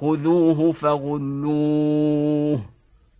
خذوه فغلوه